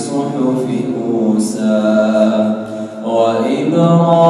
صحف موسى وإبراهيم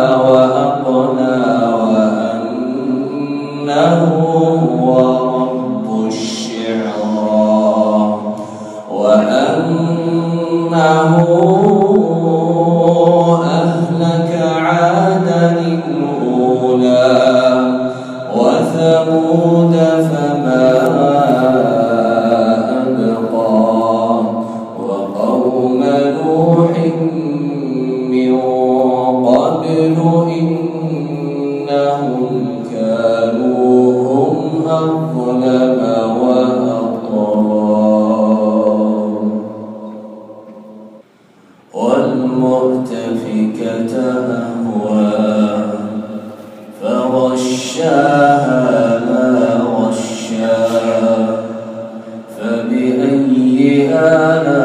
والمؤتفكة أهوى فغشاها ما غشا. فبأي آلام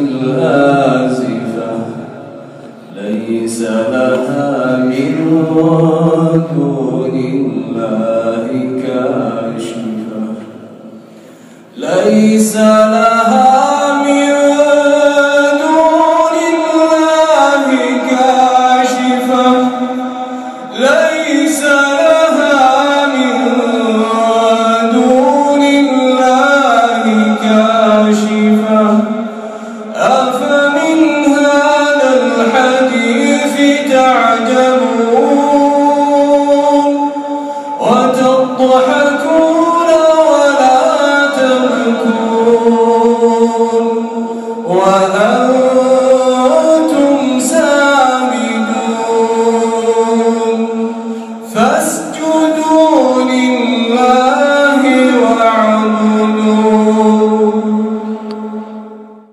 الآزفة ليس لها من دون الله كاشفة. ليس لها 동안